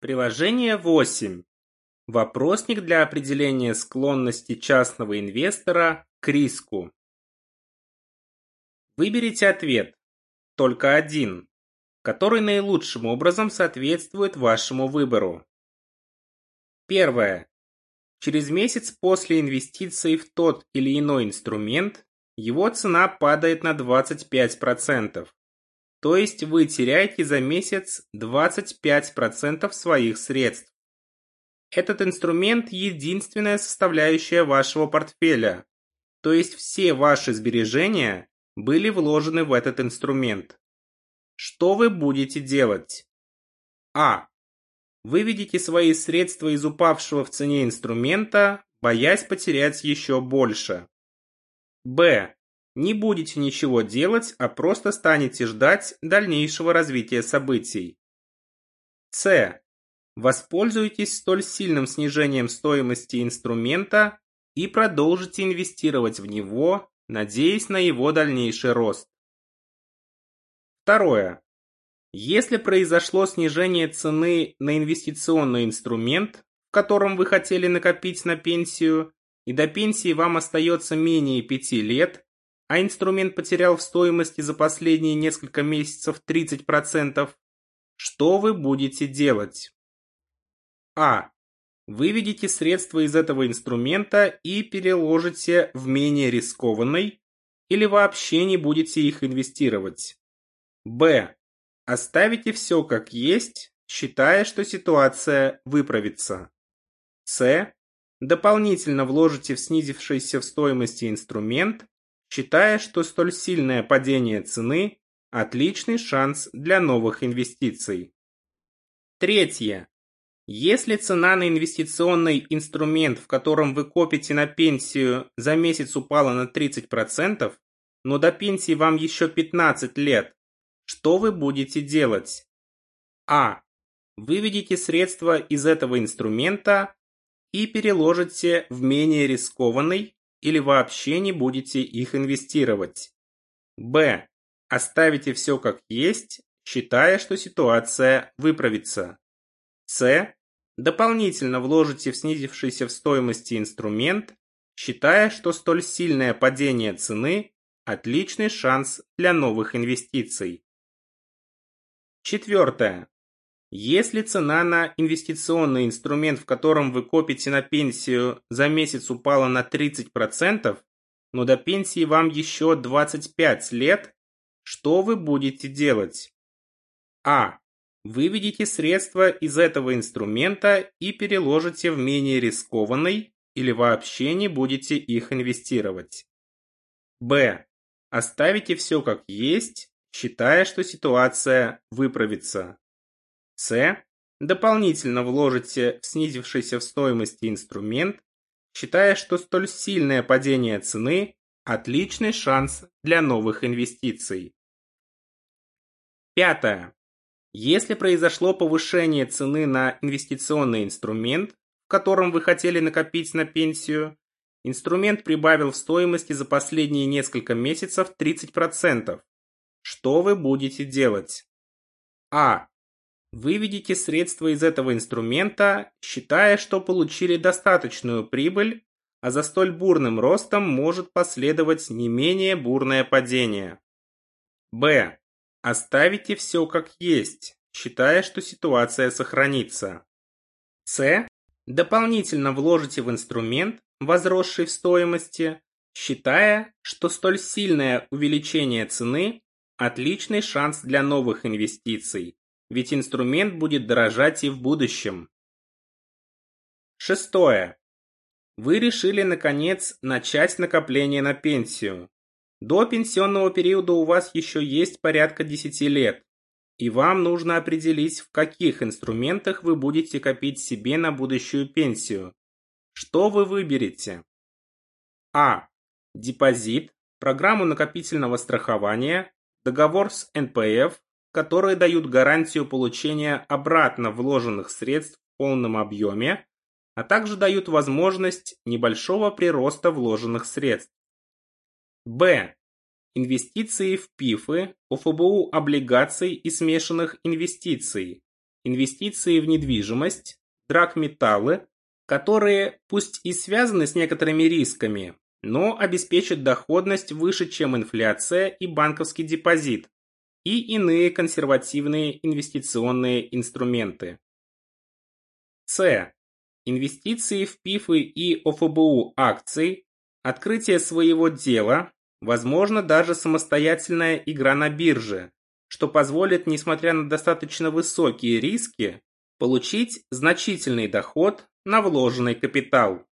Приложение 8. Вопросник для определения склонности частного инвестора к риску. Выберите ответ, только один, который наилучшим образом соответствует вашему выбору. Первое. Через месяц после инвестиции в тот или иной инструмент его цена падает на 25%. То есть вы теряете за месяц 25% своих средств. Этот инструмент – единственная составляющая вашего портфеля. То есть все ваши сбережения были вложены в этот инструмент. Что вы будете делать? А. Выведите свои средства из упавшего в цене инструмента, боясь потерять еще больше. Б. Не будете ничего делать, а просто станете ждать дальнейшего развития событий. С. Воспользуйтесь столь сильным снижением стоимости инструмента и продолжите инвестировать в него, надеясь на его дальнейший рост. Второе. Если произошло снижение цены на инвестиционный инструмент, в котором вы хотели накопить на пенсию, и до пенсии вам остается менее 5 лет, а инструмент потерял в стоимости за последние несколько месяцев 30%, что вы будете делать? А. Выведите средства из этого инструмента и переложите в менее рискованный или вообще не будете их инвестировать. Б. Оставите все как есть, считая, что ситуация выправится. С. Дополнительно вложите в снизившийся в стоимости инструмент считая, что столь сильное падение цены – отличный шанс для новых инвестиций. Третье. Если цена на инвестиционный инструмент, в котором вы копите на пенсию, за месяц упала на 30%, но до пенсии вам еще 15 лет, что вы будете делать? А. Выведите средства из этого инструмента и переложите в менее рискованный или вообще не будете их инвестировать. Б. Оставите все как есть, считая, что ситуация выправится. С. Дополнительно вложите в снизившийся в стоимости инструмент, считая, что столь сильное падение цены – отличный шанс для новых инвестиций. Четвертое. Если цена на инвестиционный инструмент, в котором вы копите на пенсию, за месяц упала на 30%, но до пенсии вам еще 25 лет, что вы будете делать? А. Выведите средства из этого инструмента и переложите в менее рискованный или вообще не будете их инвестировать. Б. Оставите все как есть, считая, что ситуация выправится. С. Дополнительно вложите в снизившийся в стоимости инструмент, считая, что столь сильное падение цены – отличный шанс для новых инвестиций. Пятое. Если произошло повышение цены на инвестиционный инструмент, в котором вы хотели накопить на пенсию, инструмент прибавил в стоимости за последние несколько месяцев 30%. Что вы будете делать? А. Выведите средства из этого инструмента, считая, что получили достаточную прибыль, а за столь бурным ростом может последовать не менее бурное падение. Б. Оставите все как есть, считая, что ситуация сохранится. С. Дополнительно вложите в инструмент, возросший в стоимости, считая, что столь сильное увеличение цены – отличный шанс для новых инвестиций ведь инструмент будет дорожать и в будущем. Шестое. Вы решили, наконец, начать накопление на пенсию. До пенсионного периода у вас еще есть порядка 10 лет, и вам нужно определить, в каких инструментах вы будете копить себе на будущую пенсию. Что вы выберете? А. Депозит, программу накопительного страхования, договор с НПФ, которые дают гарантию получения обратно вложенных средств в полном объеме, а также дают возможность небольшого прироста вложенных средств. Б. Инвестиции в ПИФы, ОФБУ облигаций и смешанных инвестиций, инвестиции в недвижимость, драгметаллы, которые пусть и связаны с некоторыми рисками, но обеспечат доходность выше, чем инфляция и банковский депозит, и иные консервативные инвестиционные инструменты. С. Инвестиции в ПИФы и ОФБУ акций, открытие своего дела, возможно даже самостоятельная игра на бирже, что позволит, несмотря на достаточно высокие риски, получить значительный доход на вложенный капитал.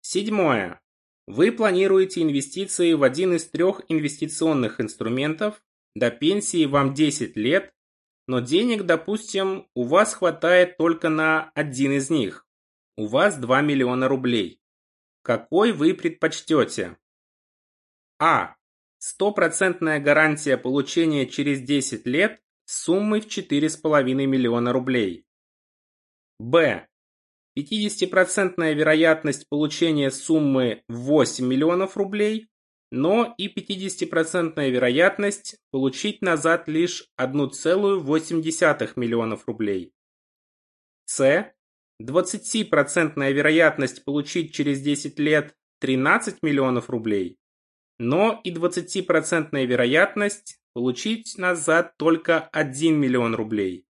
Седьмое. Вы планируете инвестиции в один из трех инвестиционных инструментов, до пенсии вам 10 лет, но денег, допустим, у вас хватает только на один из них. У вас 2 миллиона рублей. Какой вы предпочтете? А. Стопроцентная гарантия получения через 10 лет суммой в 4,5 миллиона рублей. Б. 50% вероятность получения суммы в 8 миллионов рублей, но и 50% вероятность получить назад лишь 1,8 миллионов рублей. С. 20% вероятность получить через 10 лет 13 миллионов рублей, но и 20% вероятность получить назад только 1 миллион рублей.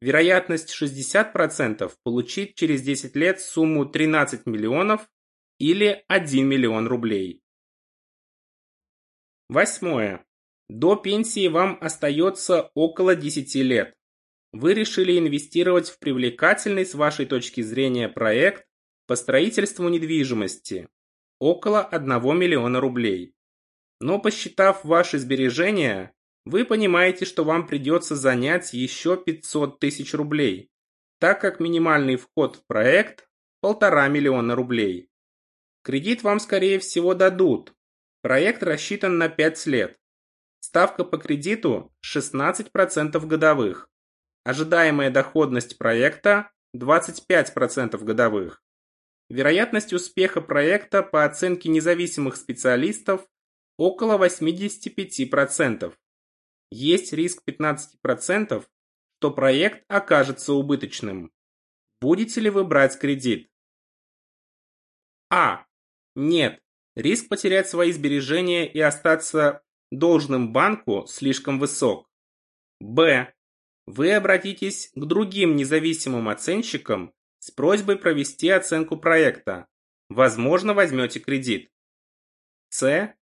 Вероятность 60% получить через 10 лет сумму 13 миллионов или 1 миллион рублей. Восьмое. До пенсии вам остается около 10 лет. Вы решили инвестировать в привлекательный с вашей точки зрения проект по строительству недвижимости около 1 миллиона рублей. Но посчитав ваши сбережения, вы понимаете, что вам придется занять еще 500 тысяч рублей, так как минимальный вход в проект – полтора миллиона рублей. Кредит вам, скорее всего, дадут. Проект рассчитан на 5 лет. Ставка по кредиту 16% годовых. Ожидаемая доходность проекта 25% годовых. Вероятность успеха проекта по оценке независимых специалистов около 85%. Есть риск 15%, что проект окажется убыточным. Будете ли вы брать кредит? А. Нет. Риск потерять свои сбережения и остаться должным банку слишком высок. Б. Вы обратитесь к другим независимым оценщикам с просьбой провести оценку проекта. Возможно, возьмете кредит. С.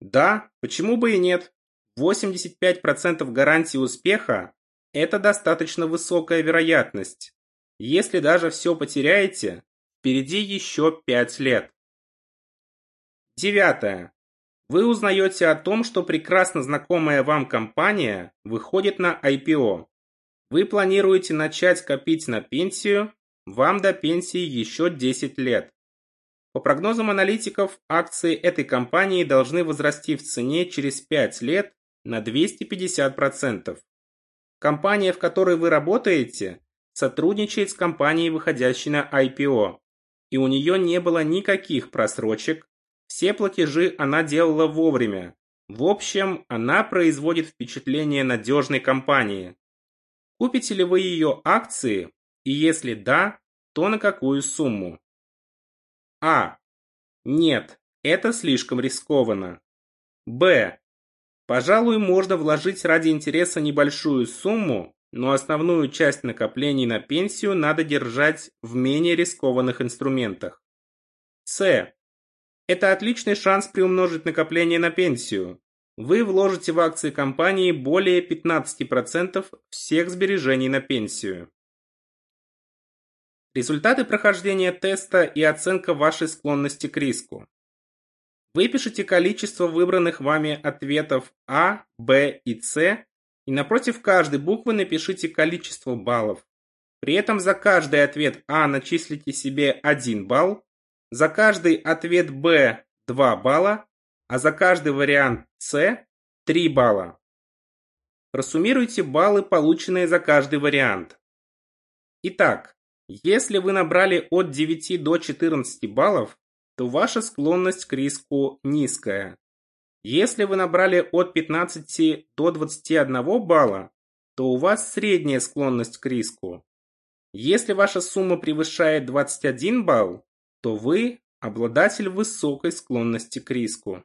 Да, почему бы и нет? 85% гарантии успеха – это достаточно высокая вероятность. Если даже все потеряете, впереди еще 5 лет. Девятое. Вы узнаете о том, что прекрасно знакомая вам компания выходит на IPO. Вы планируете начать копить на пенсию, вам до пенсии еще 10 лет. По прогнозам аналитиков, акции этой компании должны возрасти в цене через 5 лет на 250%. Компания, в которой вы работаете, сотрудничает с компанией, выходящей на IPO, и у нее не было никаких просрочек, все платежи она делала вовремя. В общем, она производит впечатление надежной компании. Купите ли вы ее акции, и если да, то на какую сумму? А. Нет, это слишком рискованно. Б. Пожалуй, можно вложить ради интереса небольшую сумму, но основную часть накоплений на пенсию надо держать в менее рискованных инструментах. С. Это отличный шанс приумножить накопление на пенсию. Вы вложите в акции компании более 15% всех сбережений на пенсию. Результаты прохождения теста и оценка вашей склонности к риску. Выпишите количество выбранных вами ответов А, Б и С и напротив каждой буквы напишите количество баллов. При этом за каждый ответ А начислите себе 1 балл, за каждый ответ Б 2 балла, а за каждый вариант С 3 балла. Просуммируйте баллы, полученные за каждый вариант. Итак, если вы набрали от 9 до 14 баллов, то ваша склонность к риску низкая. Если вы набрали от 15 до 21 балла, то у вас средняя склонность к риску. Если ваша сумма превышает 21 балл, то вы обладатель высокой склонности к риску.